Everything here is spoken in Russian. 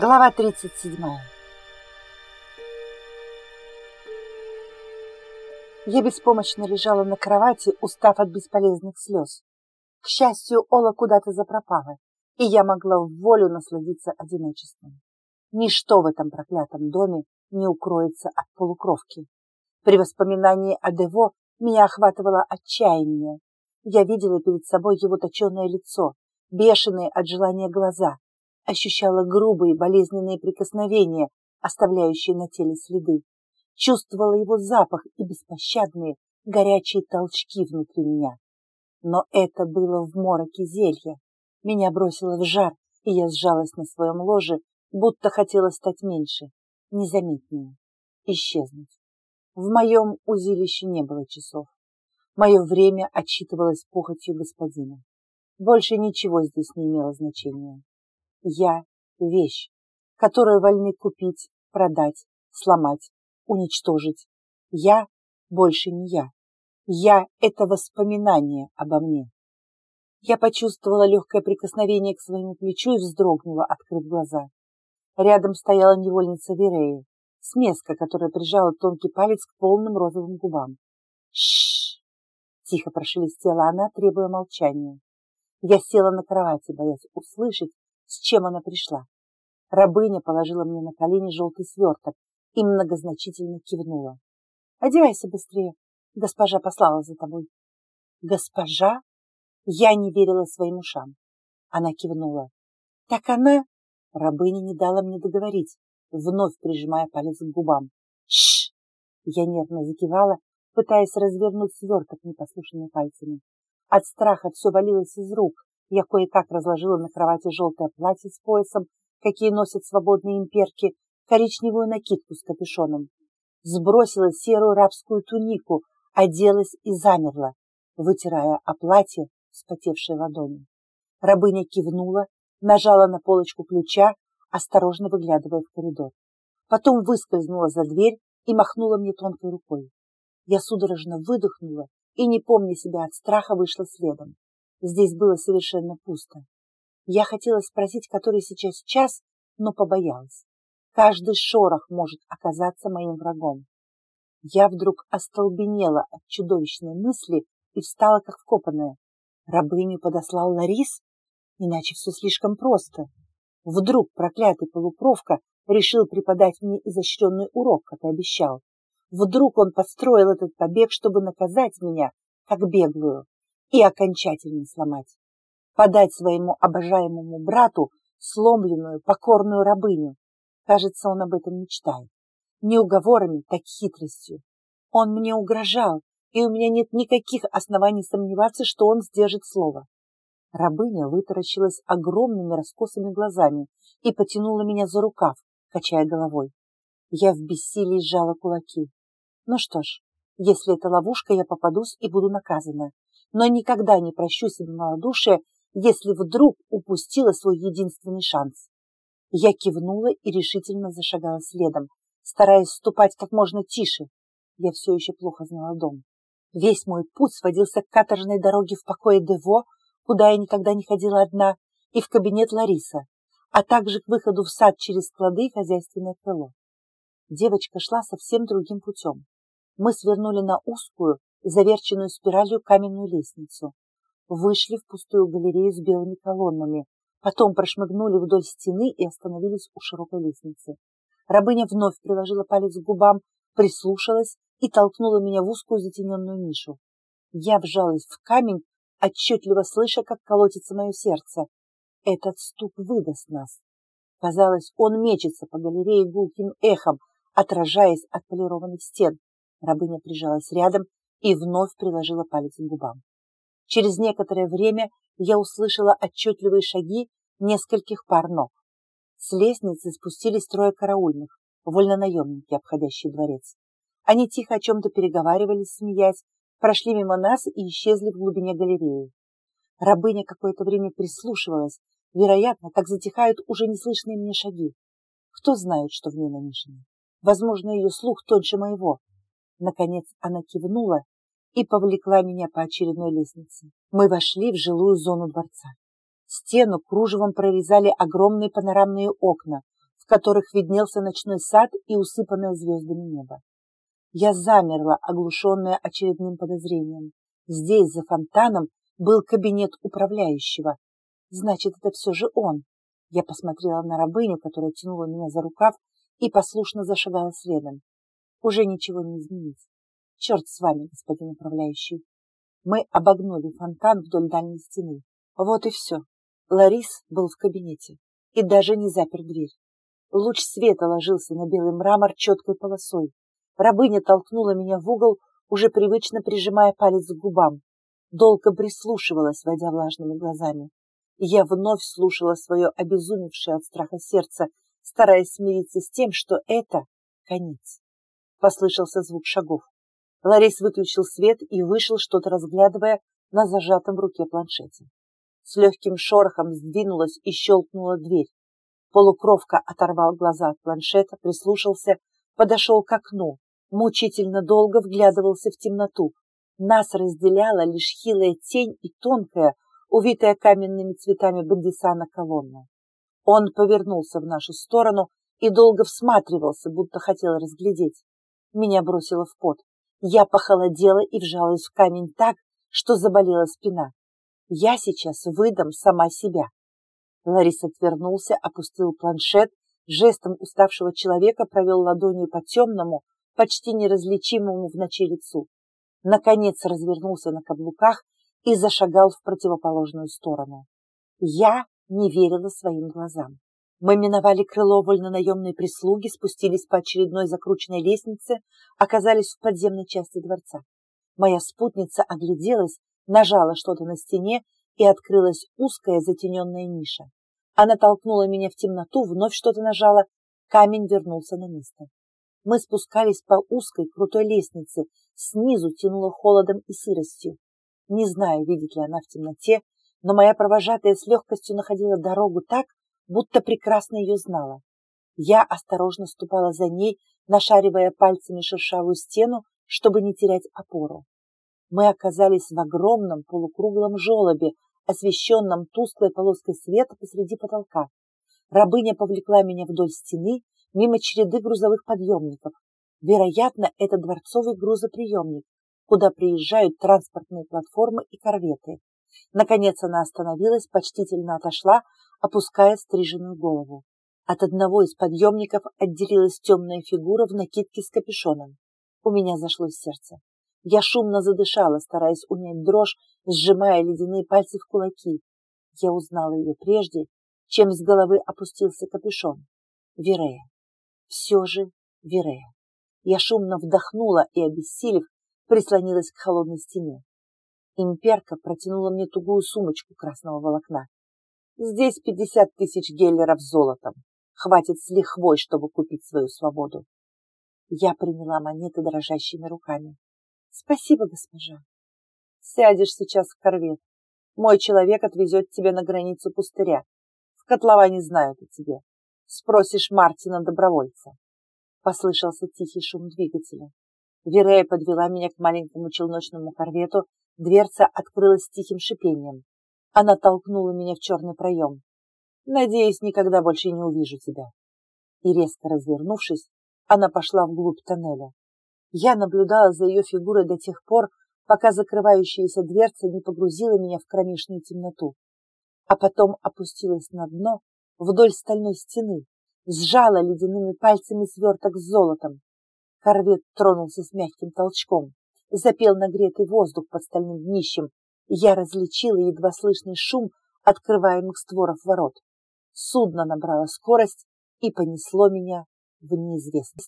Глава 37 Я беспомощно лежала на кровати, устав от бесполезных слез. К счастью, Ола куда-то запропала, и я могла в волю насладиться одиночеством. Ничто в этом проклятом доме не укроется от полукровки. При воспоминании о Дево меня охватывало отчаяние. Я видела перед собой его точеное лицо, бешеные от желания глаза, ощущала грубые болезненные прикосновения, оставляющие на теле следы, чувствовала его запах и беспощадные горячие толчки внутри меня. Но это было в мороке зелья. Меня бросило в жар, и я сжалась на своем ложе, будто хотела стать меньше, незаметнее, исчезнуть. В моем узилище не было часов. Мое время отсчитывалось похотью господина. Больше ничего здесь не имело значения. Я – вещь, которую вольны купить, продать, сломать, уничтожить. Я больше не я. Я – это воспоминание обо мне. Я почувствовала легкое прикосновение к своему плечу и вздрогнула, открыв глаза. Рядом стояла невольница Верея, смеска, которая прижала тонкий палец к полным розовым губам. Шш! тихо прошелестела она, требуя молчания. Я села на кровати, боясь услышать, с чем она пришла. Рабыня положила мне на колени желтый сверток и многозначительно кивнула. «Одевайся быстрее, госпожа послала за тобой». «Госпожа?» Я не верила своим ушам. Она кивнула. «Так она...» Рабыня не дала мне договорить, вновь прижимая палец к губам. «Шш!» Я нервно закивала, пытаясь развернуть сверток непослушными пальцами. От страха все валилось из рук, я кое-как разложила на кровати желтое платье с поясом, какие носят свободные имперки, коричневую накидку с капюшоном. Сбросила серую рабскую тунику, оделась и замерла, вытирая о платье вспотевшие ладони. Рабыня кивнула, нажала на полочку ключа, осторожно выглядывая в коридор. Потом выскользнула за дверь и махнула мне тонкой рукой. Я судорожно выдохнула и, не помня себя от страха, вышла следом. Здесь было совершенно пусто. Я хотела спросить, который сейчас час, но побоялась. Каждый шорох может оказаться моим врагом. Я вдруг остолбенела от чудовищной мысли и встала как вкопанная. Рабыню подослал Ларис? Иначе все слишком просто. Вдруг проклятый полукровка решил преподать мне изощренный урок, как и обещал. Вдруг он подстроил этот побег, чтобы наказать меня, как беглую и окончательно сломать. Подать своему обожаемому брату сломленную, покорную рабыню. Кажется, он об этом мечтает. Не уговорами, так хитростью. Он мне угрожал, и у меня нет никаких оснований сомневаться, что он сдержит слово. Рабыня вытаращилась огромными раскосыми глазами и потянула меня за рукав, качая головой. Я в бессилии сжала кулаки. Ну что ж, если это ловушка, я попадусь и буду наказана но никогда не прощу себе малодушие, если вдруг упустила свой единственный шанс. Я кивнула и решительно зашагала следом, стараясь ступать как можно тише. Я все еще плохо знала дом. Весь мой путь сводился к каторжной дороге в покое Дево, куда я никогда не ходила одна, и в кабинет Лариса, а также к выходу в сад через склады и хозяйственное крыло. Девочка шла совсем другим путем. Мы свернули на узкую, заверченную спиралью каменную лестницу. Вышли в пустую галерею с белыми колоннами, потом прошмыгнули вдоль стены и остановились у широкой лестницы. Рабыня вновь приложила палец к губам, прислушалась и толкнула меня в узкую затененную нишу. Я вжалась в камень, отчетливо слыша, как колотится мое сердце. Этот стук выдаст нас. Казалось, он мечется по галерее гулким эхом, отражаясь от полированных стен. Рабыня прижалась рядом и вновь приложила палец к губам. Через некоторое время я услышала отчетливые шаги нескольких пар ног. С лестницы спустились трое караульных, вольнонаемники, обходящие дворец. Они тихо о чем-то переговаривались, смеясь, прошли мимо нас и исчезли в глубине галереи. Рабыня какое-то время прислушивалась, вероятно, как затихают уже неслышные мне шаги. Кто знает, что в ней намешано? Возможно, ее слух тоньше моего. Наконец она кивнула и повлекла меня по очередной лестнице. Мы вошли в жилую зону дворца. Стену кружевом прорезали огромные панорамные окна, которых виднелся ночной сад и усыпанное звездами небо. Я замерла, оглушенная очередным подозрением. Здесь, за фонтаном, был кабинет управляющего. Значит, это все же он. Я посмотрела на рабыню, которая тянула меня за рукав, и послушно зашагала следом. Уже ничего не изменить. Черт с вами, господин управляющий. Мы обогнули фонтан вдоль дальней стены. Вот и все. Ларис был в кабинете и даже не запер дверь. Луч света ложился на белый мрамор четкой полосой. Рабыня толкнула меня в угол, уже привычно прижимая палец к губам. Долго прислушивалась, водя влажными глазами. Я вновь слушала свое обезумевшее от страха сердце, стараясь смириться с тем, что это конец. Послышался звук шагов. Ларис выключил свет и вышел, что-то разглядывая на зажатом в руке планшете. С легким шорохом сдвинулась и щелкнула дверь. Полукровка оторвал глаза от планшета, прислушался, подошел к окну, мучительно долго вглядывался в темноту. Нас разделяла лишь хилая тень и тонкая, увитая каменными цветами бандисана колонна. Он повернулся в нашу сторону и долго всматривался, будто хотел разглядеть. Меня бросило в пот. Я похолодела и вжалась в камень так, что заболела спина. Я сейчас выдам сама себя. Ларис отвернулся, опустил планшет, жестом уставшего человека провел ладонью по темному, почти неразличимому в ночи лицу. Наконец развернулся на каблуках и зашагал в противоположную сторону. Я не верила своим глазам. Мы миновали крыло вольнонаемной прислуги, спустились по очередной закрученной лестнице, оказались в подземной части дворца. Моя спутница огляделась, нажала что-то на стене, и открылась узкая затененная ниша. Она толкнула меня в темноту, вновь что-то нажала, камень вернулся на место. Мы спускались по узкой крутой лестнице, снизу тянуло холодом и сыростью. Не знаю, видит ли она в темноте, но моя провожатая с легкостью находила дорогу так, будто прекрасно ее знала. Я осторожно ступала за ней, нашаривая пальцами шершавую стену, чтобы не терять опору. Мы оказались в огромном полукруглом желобе, освещенном тусклой полоской света посреди потолка. Рабыня повлекла меня вдоль стены, мимо череды грузовых подъемников. Вероятно, это дворцовый грузоприемник, куда приезжают транспортные платформы и корветы. Наконец она остановилась, почтительно отошла, опуская стриженную голову. От одного из подъемников отделилась темная фигура в накидке с капюшоном. У меня зашло сердце. Я шумно задышала, стараясь унять дрожь, сжимая ледяные пальцы в кулаки. Я узнала ее прежде, чем с головы опустился капюшон. Верея. Все же Верея. Я шумно вдохнула и, обессилев, прислонилась к холодной стене. Имперка протянула мне тугую сумочку красного волокна. Здесь пятьдесят тысяч геллеров золотом. Хватит с лихвой, чтобы купить свою свободу. Я приняла монеты дрожащими руками. Спасибо, госпожа. Сядешь сейчас в корвет. Мой человек отвезет тебя на границу пустыря. В котловане знают о тебе. Спросишь Мартина добровольца. Послышался тихий шум двигателя. Верея подвела меня к маленькому челночному корвету, дверца открылась тихим шипением. Она толкнула меня в черный проем. «Надеюсь, никогда больше не увижу тебя». И резко развернувшись, она пошла вглубь тоннеля. Я наблюдала за ее фигурой до тех пор, пока закрывающаяся дверца не погрузила меня в кромешную темноту, а потом опустилась на дно вдоль стальной стены, сжала ледяными пальцами сверток с золотом. Корвет тронулся с мягким толчком, запел нагретый воздух под стальным днищем, я различила едва слышный шум открываемых створов ворот. Судно набрало скорость и понесло меня в неизвестность.